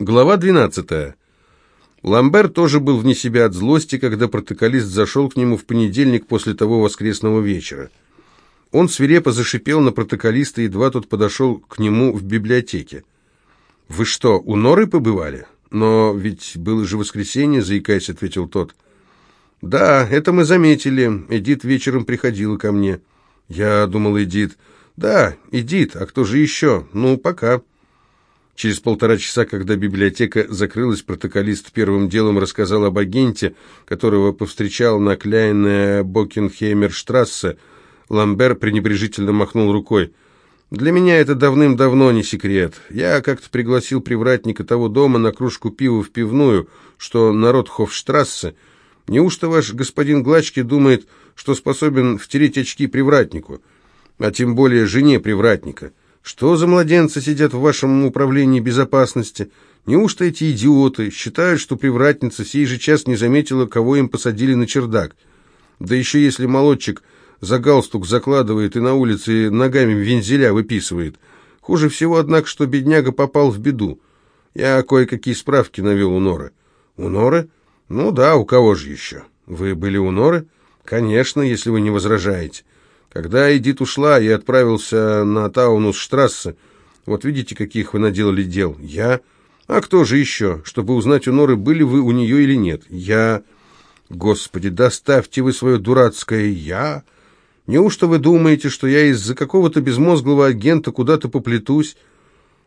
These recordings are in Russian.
Глава 12. Ламбер тоже был вне себя от злости, когда протоколист зашел к нему в понедельник после того воскресного вечера. Он свирепо зашипел на протоколиста, едва тот подошел к нему в библиотеке. «Вы что, у Норы побывали?» «Но ведь было же воскресенье», — заикаясь, ответил тот. «Да, это мы заметили. Эдит вечером приходила ко мне». «Я думал, Эдит...» «Да, Эдит. А кто же еще? Ну, пока». Через полтора часа, когда библиотека закрылась, протоколист первым делом рассказал об агенте, которого повстречал на Кляйне Бокенхеймерштрассе. Ламбер пренебрежительно махнул рукой. «Для меня это давным-давно не секрет. Я как-то пригласил привратника того дома на кружку пива в пивную, что на Ротхофштрассе. Неужто ваш господин Глачки думает, что способен втереть очки привратнику, а тем более жене привратника?» Что за младенцы сидят в вашем управлении безопасности? Неужто эти идиоты считают, что привратница сей же час не заметила, кого им посадили на чердак? Да еще если молодчик за галстук закладывает и на улице ногами вензеля выписывает. Хуже всего, однако, что бедняга попал в беду. Я кое-какие справки навел у Норы. У Норы? Ну да, у кого же еще? Вы были у Норы? Конечно, если вы не возражаете. Когда Эдит ушла, я отправился на Таунус-штрассе. Вот видите, каких вы наделали дел. Я? А кто же еще? Чтобы узнать у Норы, были вы у нее или нет. Я... Господи, доставьте вы свое дурацкое «я». Неужто вы думаете, что я из-за какого-то безмозглого агента куда-то поплетусь?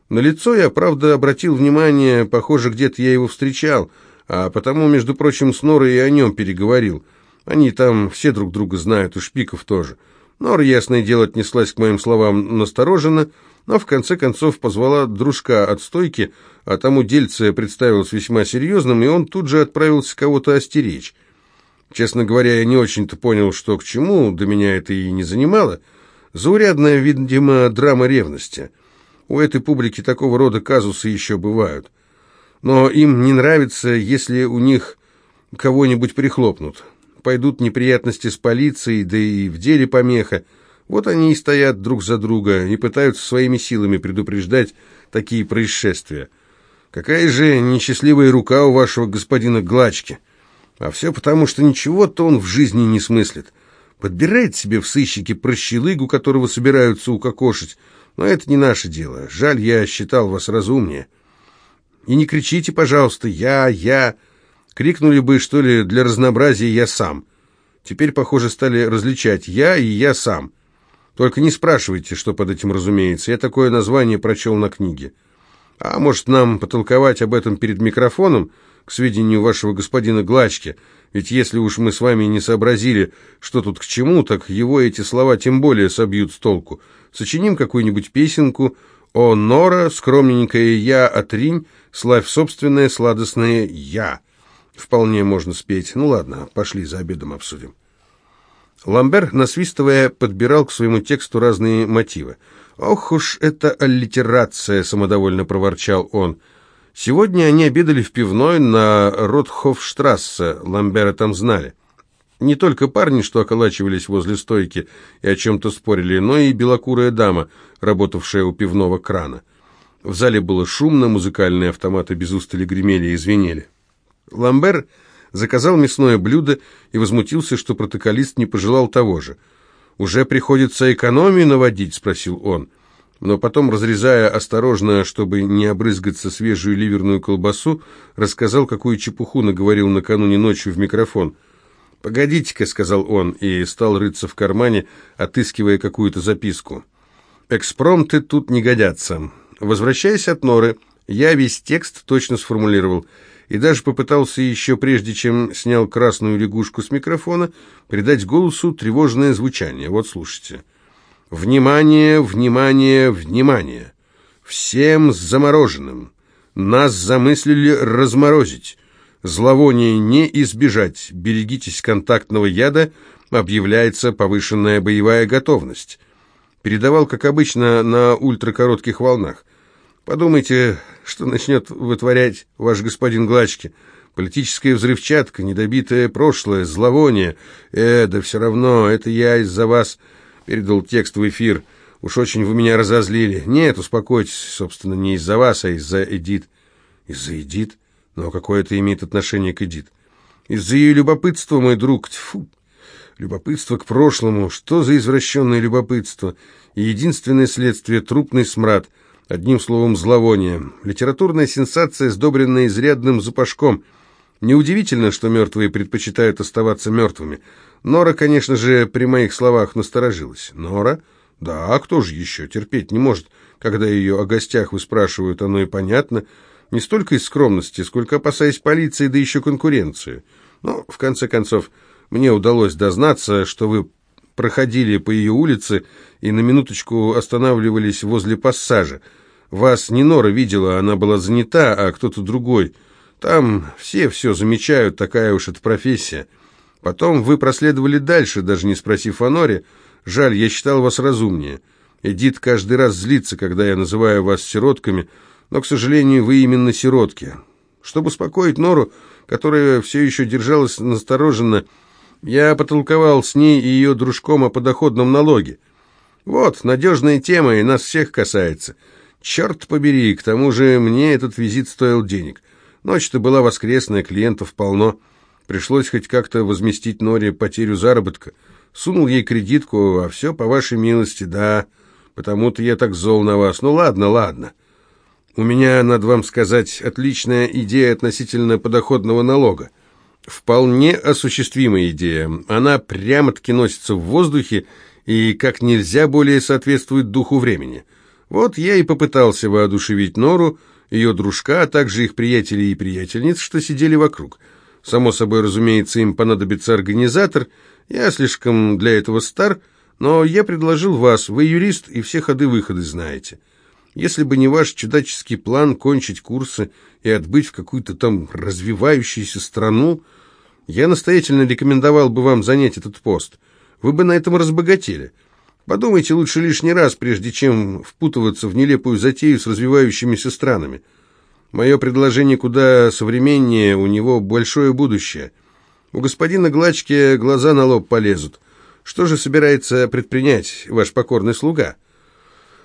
На лицо я, правда, обратил внимание, похоже, где-то я его встречал, а потому, между прочим, с Норой и о нем переговорил. Они там все друг друга знают, и Шпиков тоже. Нора, ясное дело, отнеслась к моим словам настороженно, но в конце концов позвала дружка от стойки, а тому дельце представилось весьма серьезным, и он тут же отправился кого-то остеречь. Честно говоря, я не очень-то понял, что к чему, до меня это и не занимало. Заурядная, видимо, драма ревности. У этой публики такого рода казусы еще бывают. Но им не нравится, если у них кого-нибудь прихлопнут пойдут неприятности с полицией, да и в деле помеха. Вот они и стоят друг за друга и пытаются своими силами предупреждать такие происшествия. Какая же несчастливая рука у вашего господина Глачки. А все потому, что ничего-то он в жизни не смыслит. Подбирает себе в сыщике прощелыгу, которого собираются укокошить. Но это не наше дело. Жаль, я считал вас разумнее. И не кричите, пожалуйста, «я, я». Крикнули бы, что ли, для разнообразия «я сам». Теперь, похоже, стали различать «я» и «я сам». Только не спрашивайте, что под этим разумеется. Я такое название прочел на книге. А может, нам потолковать об этом перед микрофоном, к сведению вашего господина Глачки? Ведь если уж мы с вами не сообразили, что тут к чему, так его эти слова тем более собьют с толку. Сочиним какую-нибудь песенку «О, Нора, скромненькая я, отринь, славь собственное сладостное я». Вполне можно спеть. Ну ладно, пошли за обедом обсудим. Ламбер, насвистывая, подбирал к своему тексту разные мотивы. «Ох уж это аллитерация!» — самодовольно проворчал он. Сегодня они обедали в пивной на Ротхофштрассе, Ламбера там знали. Не только парни, что околачивались возле стойки и о чем-то спорили, но и белокурая дама, работавшая у пивного крана. В зале было шумно, музыкальные автоматы без устали гремели и звенели. Ламбер заказал мясное блюдо и возмутился, что протоколист не пожелал того же. «Уже приходится экономию наводить?» – спросил он. Но потом, разрезая осторожно, чтобы не обрызгаться свежую ливерную колбасу, рассказал, какую чепуху наговорил накануне ночью в микрофон. «Погодите-ка», — сказал он, и стал рыться в кармане, отыскивая какую-то записку. «Экспромты тут не годятся. Возвращаясь от Норы, я весь текст точно сформулировал — и даже попытался еще прежде, чем снял красную лягушку с микрофона, придать голосу тревожное звучание. Вот слушайте. «Внимание, внимание, внимание! Всем замороженным! Нас замыслили разморозить! Зловоние не избежать! Берегитесь контактного яда! Объявляется повышенная боевая готовность!» Передавал, как обычно, на ультракоротких волнах. Подумайте, что начнет вытворять ваш господин Глачки. Политическая взрывчатка, недобитое прошлое, зловоние. Э, да все равно, это я из-за вас передал текст в эфир. Уж очень вы меня разозлили. Нет, успокойтесь, собственно, не из-за вас, а из-за Эдит. Из-за Эдит? Но какое это имеет отношение к Эдит? Из-за ее любопытства, мой друг. Тьфу! Любопытство к прошлому. Что за извращенное любопытство? И единственное следствие — трупный смрад. Одним словом, зловоние. Литературная сенсация, сдобренная изрядным запашком. Неудивительно, что мертвые предпочитают оставаться мертвыми. Нора, конечно же, при моих словах насторожилась. Нора? Да, а кто же еще? Терпеть не может, когда ее о гостях выспрашивают, оно и понятно. Не столько из скромности, сколько опасаясь полиции, да еще конкуренции. Но, в конце концов, мне удалось дознаться, что вы проходили по ее улице и на минуточку останавливались возле пассажа. Вас не Нора видела, она была занята, а кто-то другой. Там все все замечают, такая уж это профессия. Потом вы проследовали дальше, даже не спросив о Норе. Жаль, я считал вас разумнее. Эдит каждый раз злится, когда я называю вас сиротками, но, к сожалению, вы именно сиротки. Чтобы успокоить Нору, которая все еще держалась настороженно, я потолковал с ней и ее дружком о подоходном налоге. Вот, надежная тема, и нас всех касается. Черт побери, к тому же мне этот визит стоил денег. Ночь-то была воскресная, клиентов полно. Пришлось хоть как-то возместить Норе потерю заработка. Сунул ей кредитку, а все по вашей милости, да. Потому-то я так зол на вас. Ну ладно, ладно. У меня, надо вам сказать, отличная идея относительно подоходного налога. Вполне осуществимая идея. Она прямо-таки носится в воздухе и как нельзя более соответствует духу времени. Вот я и попытался воодушевить Нору, ее дружка, а также их приятелей и приятельниц, что сидели вокруг. Само собой, разумеется, им понадобится организатор. Я слишком для этого стар, но я предложил вас, вы юрист и все ходы-выходы знаете. Если бы не ваш чудаческий план кончить курсы и отбыть в какую-то там развивающуюся страну, я настоятельно рекомендовал бы вам занять этот пост. Вы бы на этом разбогатели. Подумайте лучше лишний раз, прежде чем впутываться в нелепую затею с развивающимися странами. Мое предложение куда современнее, у него большое будущее. У господина Глачки глаза на лоб полезут. Что же собирается предпринять ваш покорный слуга?»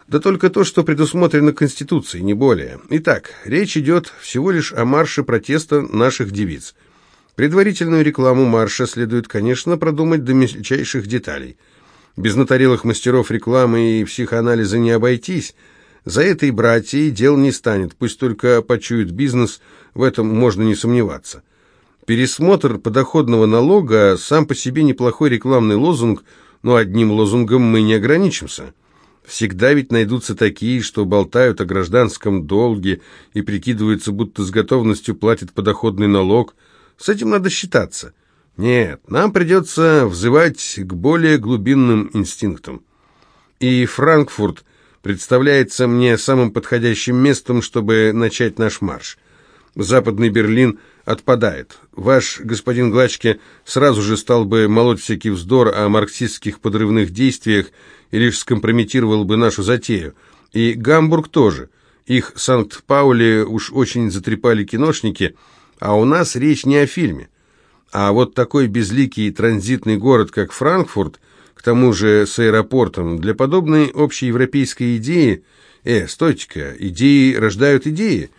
Да только то, что предусмотрено Конституцией, не более. Итак, речь идет всего лишь о марше протеста наших девиц. Предварительную рекламу марша следует, конечно, продумать до мельчайших деталей. Без натарелых мастеров рекламы и психоанализа не обойтись. За этой братьей дел не станет, пусть только почуют бизнес, в этом можно не сомневаться. Пересмотр подоходного налога сам по себе неплохой рекламный лозунг, но одним лозунгом мы не ограничимся. Всегда ведь найдутся такие, что болтают о гражданском долге и прикидываются, будто с готовностью платят подоходный налог. С этим надо считаться. Нет, нам придется взывать к более глубинным инстинктам. И Франкфурт представляется мне самым подходящим местом, чтобы начать наш марш. Западный Берлин отпадает. Ваш господин Глачке сразу же стал бы молоть всякий вздор о марксистских подрывных действиях и лишь скомпрометировал бы нашу затею. И Гамбург тоже. Их Санкт-Паули уж очень затрепали киношники, а у нас речь не о фильме. А вот такой безликий транзитный город, как Франкфурт, к тому же с аэропортом, для подобной общеевропейской идеи... Э, стойте-ка, идеи рождают идеи.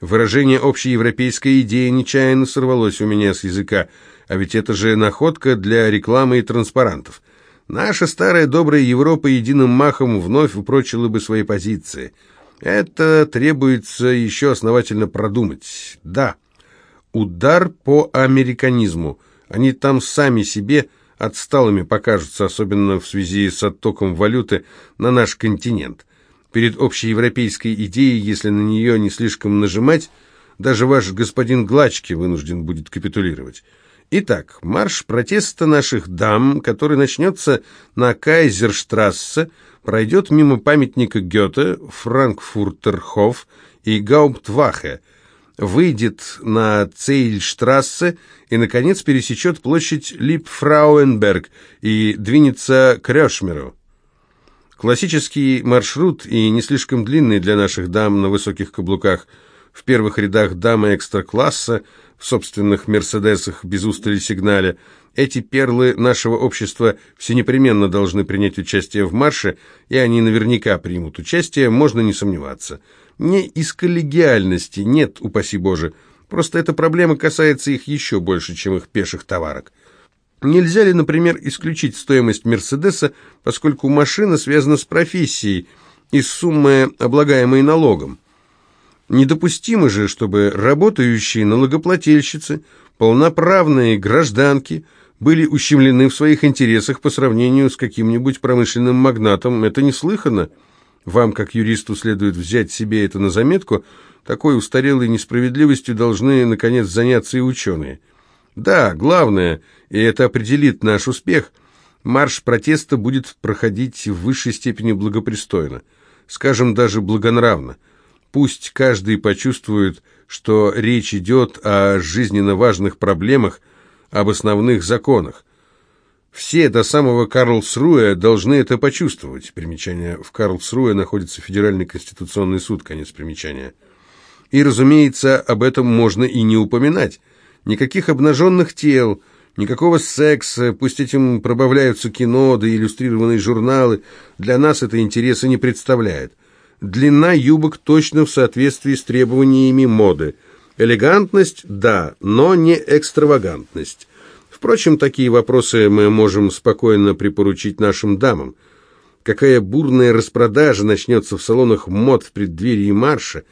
Выражение общеевропейской идеи нечаянно сорвалось у меня с языка, а ведь это же находка для рекламы и транспарантов. Наша старая добрая Европа единым махом вновь упрочила бы свои позиции. Это требуется еще основательно продумать. Да, удар по американизму. Они там сами себе отсталыми покажутся, особенно в связи с оттоком валюты на наш континент. Перед общеевропейской идеей, если на нее не слишком нажимать, даже ваш господин Глачки вынужден будет капитулировать. Итак, марш протеста наших дам, который начнется на Кайзерштрассе, пройдет мимо памятника Гёте, Франкфуртерхоф и Гауптвахе, выйдет на Цейльштрассе и, наконец, пересечет площадь Липфрауенберг и двинется к Рёшмеру. Классический маршрут и не слишком длинный для наших дам на высоких каблуках. В первых рядах дамы экстра-класса, в собственных «Мерседесах» без устали сигнале. Эти перлы нашего общества все непременно должны принять участие в марше, и они наверняка примут участие, можно не сомневаться. Не из коллегиальности, нет, упаси Боже. Просто эта проблема касается их еще больше, чем их пеших товарок. Нельзя ли, например, исключить стоимость «Мерседеса», поскольку машина связана с профессией, из суммы, облагаемой налогом? Недопустимо же, чтобы работающие налогоплательщицы, полноправные гражданки, были ущемлены в своих интересах по сравнению с каким-нибудь промышленным магнатом. Это неслыханно. Вам, как юристу, следует взять себе это на заметку. Такой устарелой несправедливостью должны, наконец, заняться и ученые. Да, главное, и это определит наш успех, марш протеста будет проходить в высшей степени благопристойно, скажем, даже благонравно. Пусть каждый почувствует, что речь идет о жизненно важных проблемах, об основных законах. Все до самого Карлсруэ должны это почувствовать. Примечание. В Карлсруэ находится Федеральный конституционный суд. Конец примечания. И, разумеется, об этом можно и не упоминать. Никаких обнаженных тел, никакого секса, пусть этим пробавляются кино да иллюстрированные журналы, для нас это интереса не представляет. Длина юбок точно в соответствии с требованиями моды. Элегантность – да, но не экстравагантность. Впрочем, такие вопросы мы можем спокойно припоручить нашим дамам. Какая бурная распродажа начнется в салонах мод в преддверии марша.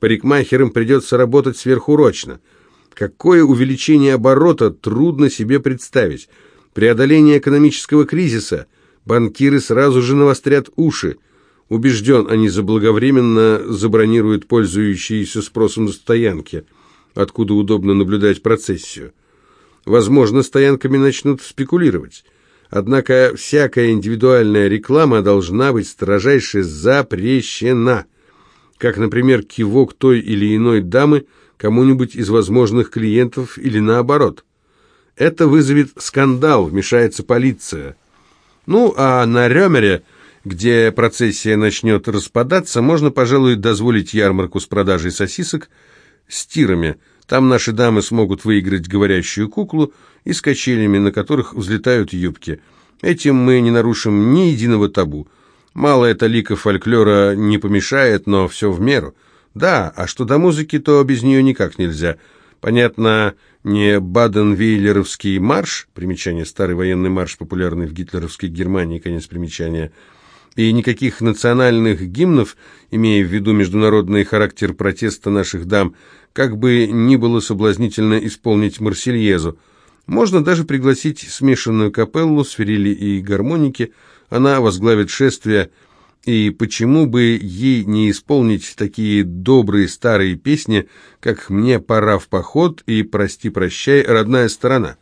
Парикмахерам придется работать сверхурочно – Какое увеличение оборота трудно себе представить. Преодоление экономического кризиса. Банкиры сразу же навострят уши. Убежден, они заблаговременно забронируют пользующиеся спросом стоянки, откуда удобно наблюдать процессию. Возможно, стоянками начнут спекулировать. Однако всякая индивидуальная реклама должна быть строжайше запрещена. Как, например, кивок той или иной дамы – кому-нибудь из возможных клиентов или наоборот. Это вызовет скандал, вмешается полиция. Ну, а на Ремере, где процессия начнет распадаться, можно, пожалуй, дозволить ярмарку с продажей сосисок с тирами. Там наши дамы смогут выиграть говорящую куклу и с качелями, на которых взлетают юбки. Этим мы не нарушим ни единого табу. Мало это лика фольклора не помешает, но все в меру – да, а что до музыки, то без нее никак нельзя. Понятно, не Баден-Вейлеровский марш, примечание старый военный марш, популярный в гитлеровской Германии, конец примечания, и никаких национальных гимнов, имея в виду международный характер протеста наших дам, как бы ни было соблазнительно исполнить Марсельезу. Можно даже пригласить смешанную капеллу, свирели и гармоники, она возглавит шествие – и почему бы ей не исполнить такие добрые старые песни, как «Мне пора в поход» и «Прости-прощай, родная сторона»?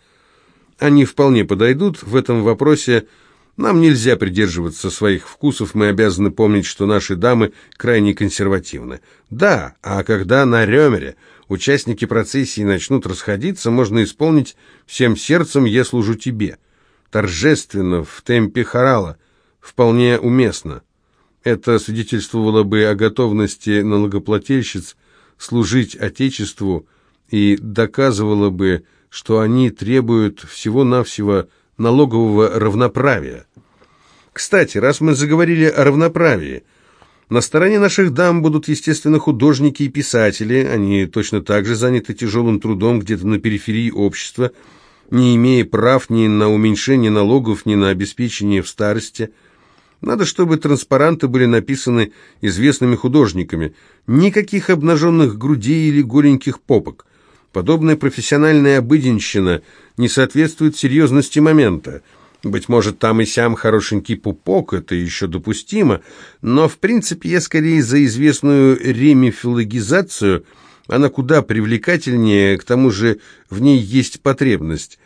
Они вполне подойдут в этом вопросе. Нам нельзя придерживаться своих вкусов, мы обязаны помнить, что наши дамы крайне консервативны. Да, а когда на Ремере участники процессии начнут расходиться, можно исполнить «Всем сердцем я служу тебе». Торжественно, в темпе хорала, вполне уместно. Это свидетельствовало бы о готовности налогоплательщиц служить Отечеству и доказывало бы, что они требуют всего-навсего налогового равноправия. Кстати, раз мы заговорили о равноправии, на стороне наших дам будут, естественно, художники и писатели, они точно так же заняты тяжелым трудом где-то на периферии общества, не имея прав ни на уменьшение налогов, ни на обеспечение в старости – надо, чтобы транспаранты были написаны известными художниками. Никаких обнаженных грудей или голеньких попок. Подобная профессиональная обыденщина не соответствует серьезности момента. Быть может, там и сям хорошенький пупок, это еще допустимо, но, в принципе, я скорее за известную ремифилогизацию, она куда привлекательнее, к тому же в ней есть потребность.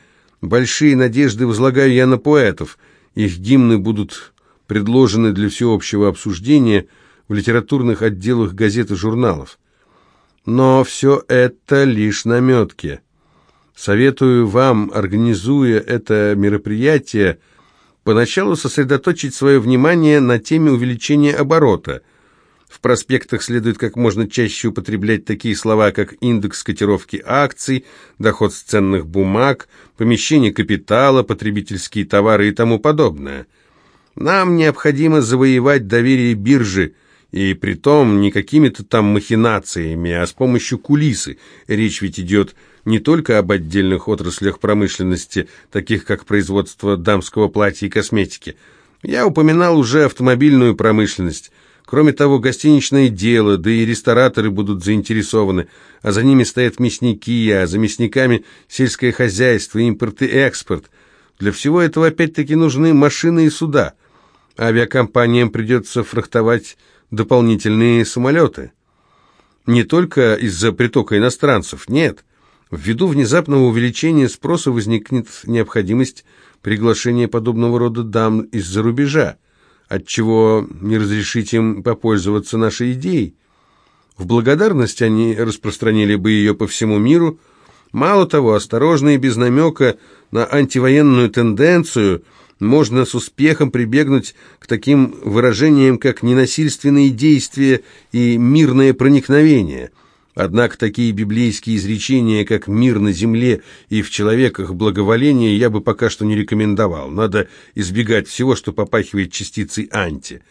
Большие надежды возлагаю я на поэтов, их гимны будут предложены для всеобщего обсуждения в литературных отделах газет и журналов. Но все это лишь наметки. Советую вам, организуя это мероприятие, поначалу сосредоточить свое внимание на теме увеличения оборота. В проспектах следует как можно чаще употреблять такие слова, как индекс котировки акций, доход с ценных бумаг, помещение капитала, потребительские товары и тому подобное – нам необходимо завоевать доверие биржи, И притом не какими-то там махинациями, а с помощью кулисы. Речь ведь идет не только об отдельных отраслях промышленности, таких как производство дамского платья и косметики. Я упоминал уже автомобильную промышленность. Кроме того, гостиничное дело, да и рестораторы будут заинтересованы, а за ними стоят мясники, а за мясниками сельское хозяйство, импорт и экспорт. Для всего этого опять-таки нужны машины и суда. Авиакомпаниям придется фрахтовать дополнительные самолеты. Не только из-за притока иностранцев, нет. Ввиду внезапного увеличения спроса возникнет необходимость приглашения подобного рода дам из-за рубежа, отчего не разрешить им попользоваться нашей идеей. В благодарность они распространили бы ее по всему миру. Мало того, осторожно и без намека на антивоенную тенденцию – можно с успехом прибегнуть к таким выражениям, как «ненасильственные действия» и «мирное проникновение». Однако такие библейские изречения, как «мир на земле» и «в человеках благоволение» я бы пока что не рекомендовал. Надо избегать всего, что попахивает частицей «анти».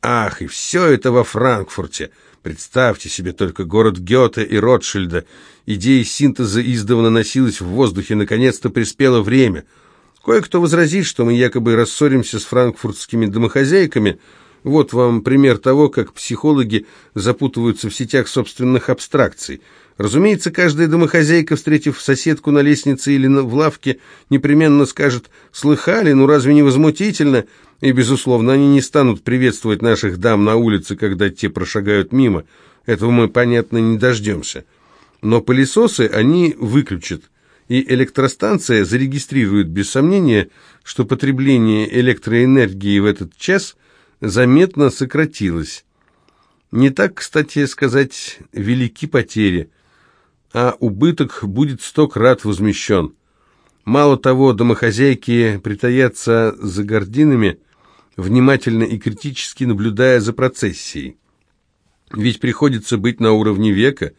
Ах, и все это во Франкфурте! Представьте себе только город Гёте и Ротшильда. Идея синтеза издавна носилась в воздухе, наконец-то приспело время – Кое-кто возразит, что мы якобы рассоримся с франкфуртскими домохозяйками. Вот вам пример того, как психологи запутываются в сетях собственных абстракций. Разумеется, каждая домохозяйка, встретив соседку на лестнице или в лавке, непременно скажет «слыхали, ну разве не возмутительно?» И, безусловно, они не станут приветствовать наших дам на улице, когда те прошагают мимо. Этого мы, понятно, не дождемся. Но пылесосы они выключат и электростанция зарегистрирует без сомнения, что потребление электроэнергии в этот час заметно сократилось. Не так, кстати сказать, велики потери, а убыток будет сто крат возмещен. Мало того, домохозяйки притаятся за гординами, внимательно и критически наблюдая за процессией. Ведь приходится быть на уровне века.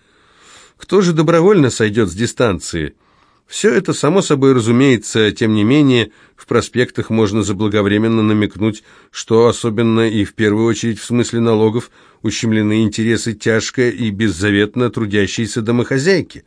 Кто же добровольно сойдет с дистанции – все это, само собой разумеется, тем не менее, в проспектах можно заблаговременно намекнуть, что особенно и в первую очередь в смысле налогов ущемлены интересы тяжко и беззаветно трудящейся домохозяйки.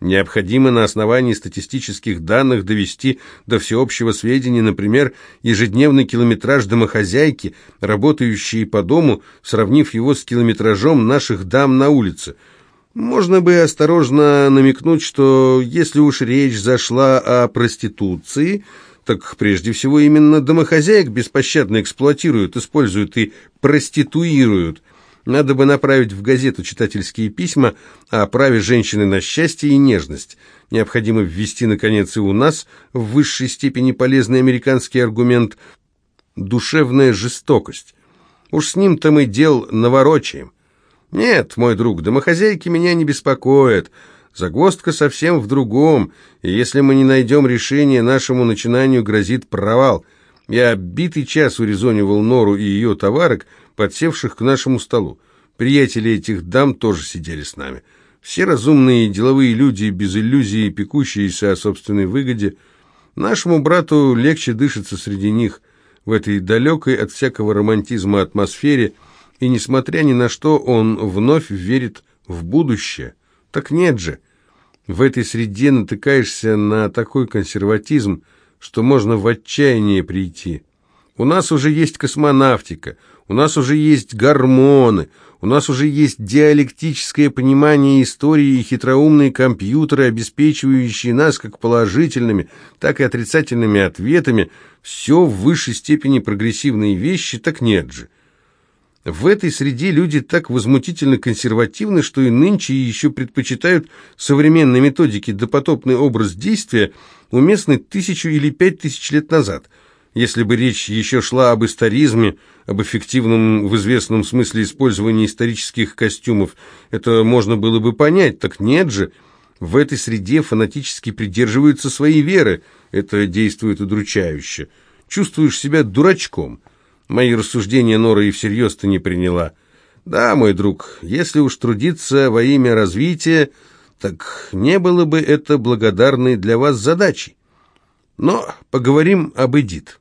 Необходимо на основании статистических данных довести до всеобщего сведения, например, ежедневный километраж домохозяйки, работающей по дому, сравнив его с километражом наших дам на улице – можно бы осторожно намекнуть, что если уж речь зашла о проституции, так прежде всего именно домохозяек беспощадно эксплуатируют, используют и проституируют. Надо бы направить в газету читательские письма о праве женщины на счастье и нежность. Необходимо ввести, наконец, и у нас в высшей степени полезный американский аргумент «душевная жестокость». Уж с ним-то мы дел наворочаем. «Нет, мой друг, домохозяйки меня не беспокоят. Загвоздка совсем в другом, и если мы не найдем решения, нашему начинанию грозит провал. Я битый час урезонивал Нору и ее товарок, подсевших к нашему столу. Приятели этих дам тоже сидели с нами. Все разумные деловые люди, без иллюзий, пекущиеся о собственной выгоде. Нашему брату легче дышится среди них в этой далекой от всякого романтизма атмосфере – и, несмотря ни на что, он вновь верит в будущее. Так нет же. В этой среде натыкаешься на такой консерватизм, что можно в отчаяние прийти. У нас уже есть космонавтика, у нас уже есть гормоны, у нас уже есть диалектическое понимание истории и хитроумные компьютеры, обеспечивающие нас как положительными, так и отрицательными ответами. Все в высшей степени прогрессивные вещи, так нет же. В этой среде люди так возмутительно консервативны, что и нынче еще предпочитают современной методике допотопный образ действия, уместный тысячу или пять тысяч лет назад. Если бы речь еще шла об историзме, об эффективном в известном смысле использовании исторических костюмов, это можно было бы понять, так нет же. В этой среде фанатически придерживаются своей веры, это действует удручающе. Чувствуешь себя дурачком – Мои рассуждения Нора и всерьез-то не приняла. Да, мой друг, если уж трудиться во имя развития, так не было бы это благодарной для вас задачей. Но поговорим об Эдит.